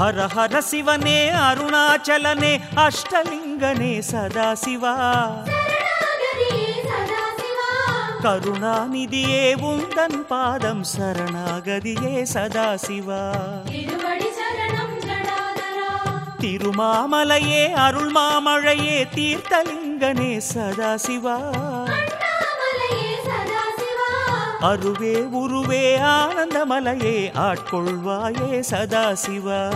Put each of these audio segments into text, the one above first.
ஹர ஹர சிவனே அருணாச்சலனே அஷ்டலிங்கனே சதாசிவா. கருணாநிதியே உந்தன் பாதம் சரணாகதியே சதாசிவா. திருமாமலையே அருள் மாமழையே தீர்த்தலிங்கனே சதாசிவா. அருவே உருவே ஆனந்தமலையே ஆட்கொள்வாயே சதாசிவா.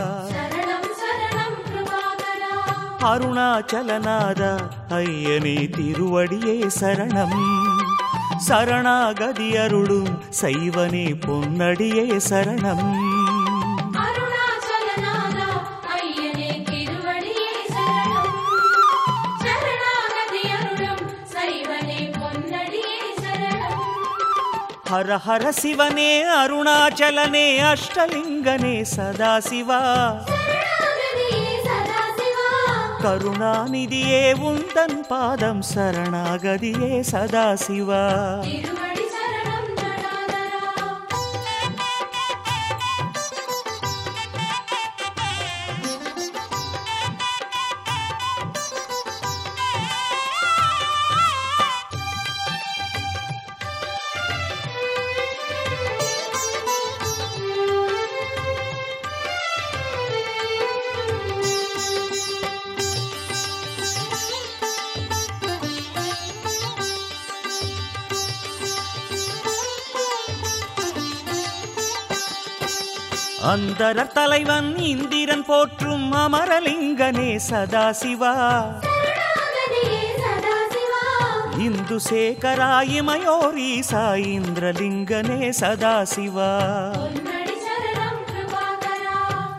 அருணாச்சலநாத ஐயனே திருவடியே சரணம். சரணாகதி அருளும் சைவனே பொன்னடியே சரணம். ஹர ஹர சிவனே அருணாச்சலனே அஷ்டலிங்கனே சதாசிவா சரணாகதியே சதாசிவா கருணாநிதியே உந்தன் பாதம் அந்தரர் தலைவன் இந்திரன் போற்றும் அமரலிங்கனே சதாசிவா. இந்து சேகராயிமயோரீசா இந்திரலிங்கனே சதாசிவா.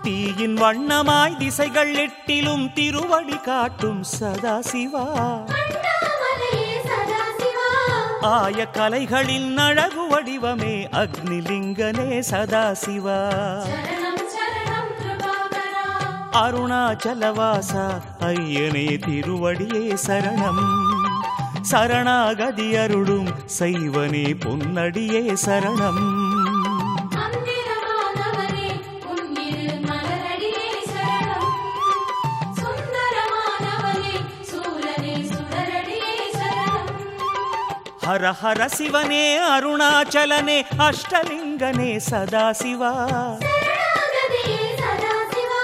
தீயின் வண்ணமாய் திசைகள் எட்டிலும் திருவடி காட்டும் சதாசிவா. ஆய கலைகளின் அழகு வடிவமே அக்னிலிங்கனே சதாசிவா. அருணாச்சலவாசா ஐயனே திருவடியே சரணம். சரணாகதி அருளும் சைவனே பொன்னடியே சரணம். ஹர ஹர சிவனே அருணாச்சலனே அஷ்டலிங்கனே சதாசிவா சரணாகதியே சதாசிவா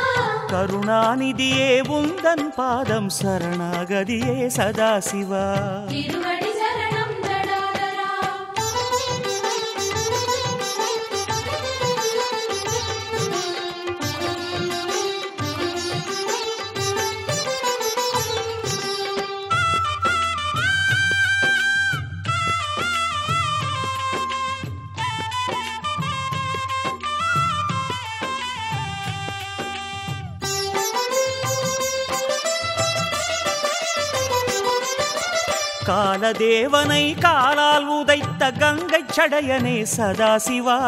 கருணாநிதியே உந்தன் பாதம் காலதேவனை காலால் உதைத்த கங்கை சடையனே சதாசிவா.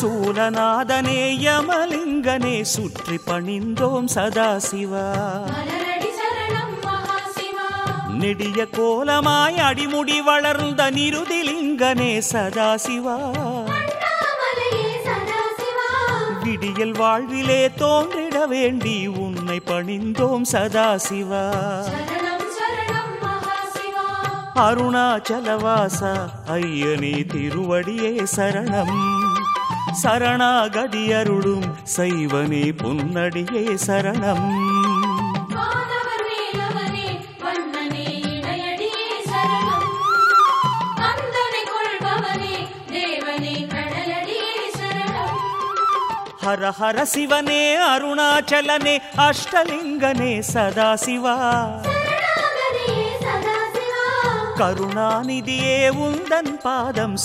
சூலநாதனே யமலிங்கனே சுற்றி பணிந்தோம் சதாசிவா. நெடிய கோலமாய் அடிமுடி வளர்ந்த நிருதிலிங்கனே சதாசிவா. விடியல் வாழ்விலே தோன்றிட வேண்டி உன் பணிந்தோம் சதாசிவா. அருணாச்சலவாசா ஐயனே திருவடியே சரணம். சரணாகதி அருளும் சைவனே பொன்னடியே சரணம். ஹர ஹர சிவனே அருணாச்சலனே அஷ்டலிங்கனே சதாசிவா சரணாகதியே சதாசிவா கருணாநிதியே உந்தன் பாதம்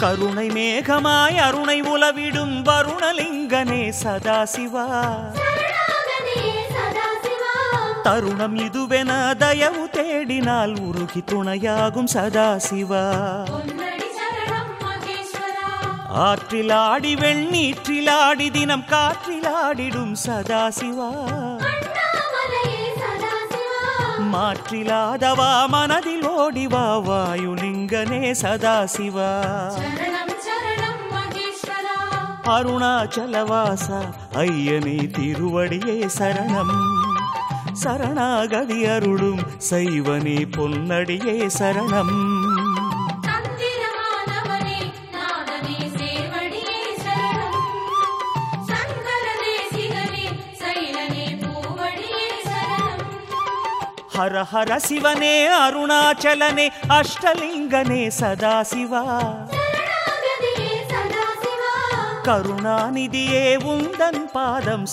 கருணை மேகமாய் அருணை உலவிடும் வருணலிங்கனே சதாசிவா. தருணம் இதுவென தயவு தேடினால் உருகி துணையாகும் சதாசிவா. ஆற்றிலாடி வெண்ணீற்றிலாடி தினம் காற்றிலாடிடும் சதாசிவா. சதாசிவா மாற்றிலாதவா மனதில் ஓடிவா வாயுலிங்கனே சதாசிவா சரணம் சரணம் மகேஸ்வரா அருணாச்சலவாச ஐயனே திருவடியே சரணம் சரணாகதி அருளும் சைவனே பொன்னடியே சரணம் ஹர ஹர சிவனே அருணாச்சலனே அஷ்டலிங்கனே சதாசிவா சரணாகதியே சதாசிவா கருணாநிதியே உந்தன் பாதம்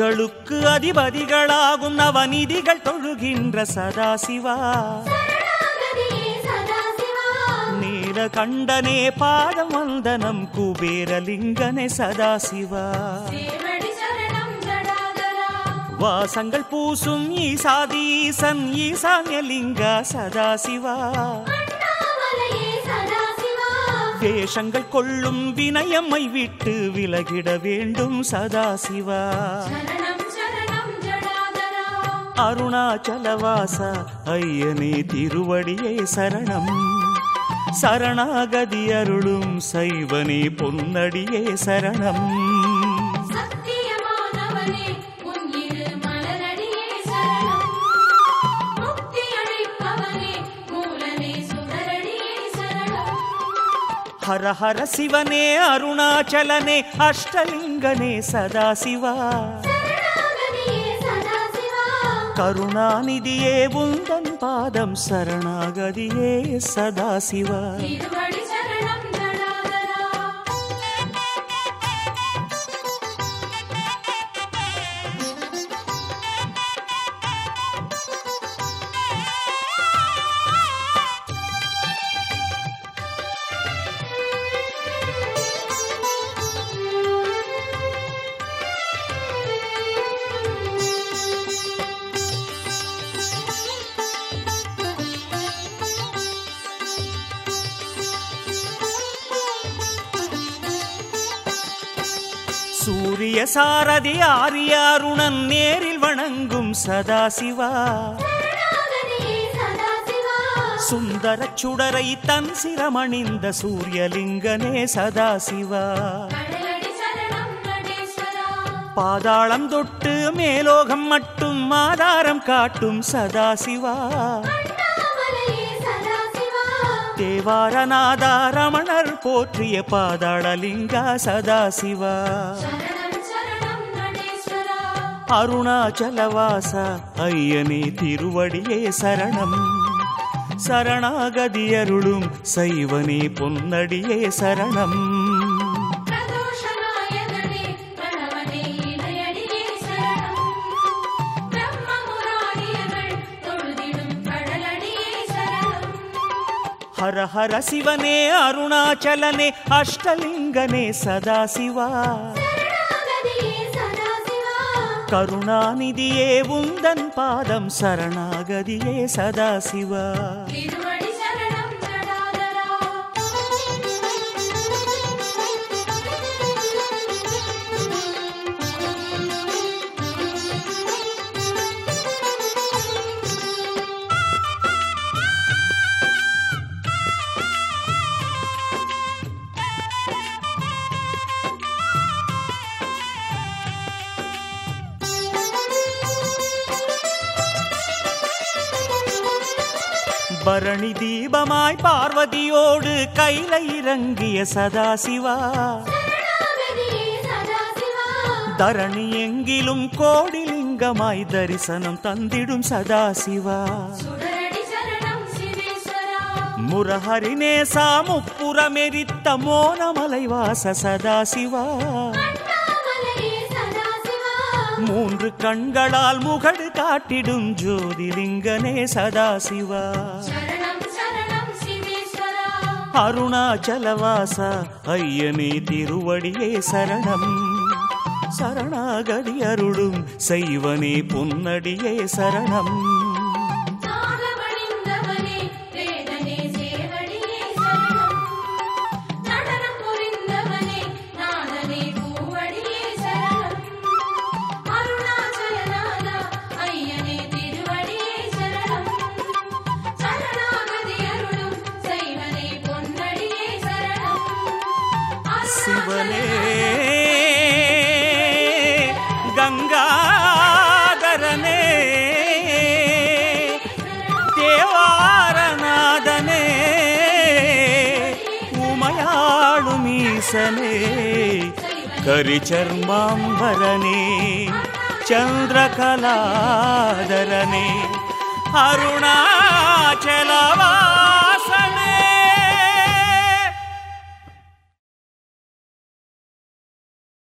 நிதிகளுக்கு அதிபதிகளாகும் நவநிதிகள் தொழுகின்ற சதாசிவா. சதாசிவா. நீலகண்டனே பாதம் வந்தனம் குபேரலிங்கனே சதாசிவா. வாசங்கள் பூசும் ஈசாதீசன் ஈசான்யலிங்க சதாசிவா. வேஷங்கள் கொள்ளும் வினயம்மை விட்டு விலகிட வேண்டும் சதாசிவா. அருணாச்சலவாச ஐயனே திருவடியே சரணம். சரணாகதி அருளும் சைவனே பொன்னடியே சரணம். ஹர ஹர சிவனே அருணாச்சலனே அஷ்டலிங்கனே சதாசிவா சரணாகதியே சதாசிவா கருணாநிதியே உந்தன் பாதம் சூரிய சாரதி ஆரிய அருணன் நேரில் வணங்கும் சதாசிவா. சுந்தர சுடரை தன் சிரமணிந்த சூரியலிங்கனே சதாசிவா. பாதாளம் தொட்டு மேலோகம் மட்டும் ஆதாரம் காட்டும் சதாசிவா. தேவாரநாதா ரமணர் போற்றிய பாதாளலிங்கா சதாசிவா. சரணம் அருணாச்சலவாச ஐயனே திருவடியே சரணம். சரணாகதியருளும் சைவனே பொன்னடியே சரணம். ஹர ஹர சிவனே அருணாச்சலனே அஷ்டலிங்கனே சதாசிவா சரணாகதியே சதாசிவா கருணாநிதியே உந்தன் பாதம் பரணி தீபமாய் பார்வதியோடு கையில இறங்கிய சதாசிவா. தரணி எங்கிலும் கோடிலிங்கமாய் தரிசனம் தந்திடும் சதாசிவா. சுடரடி சரணம் சிவேஸ்வரா முரஹரிநேசா முப்புறமெரித்த மோனமலைவாச சதாசிவா அண்ணாமலையே சதாசிவா. மூன்று கண்களால் முகடு காட்டிடும் ஜோதிலிங்கனே சதாசிவா. அருணாச்சலவாச ஐயனே திருவடியே சரணம். சரணாகதி அருளும் செய்வனே பொன்னடியே சரணம். హాసనే కరిచర్మాంబరనే చంద్రకళాధరనే అరుణాచలవా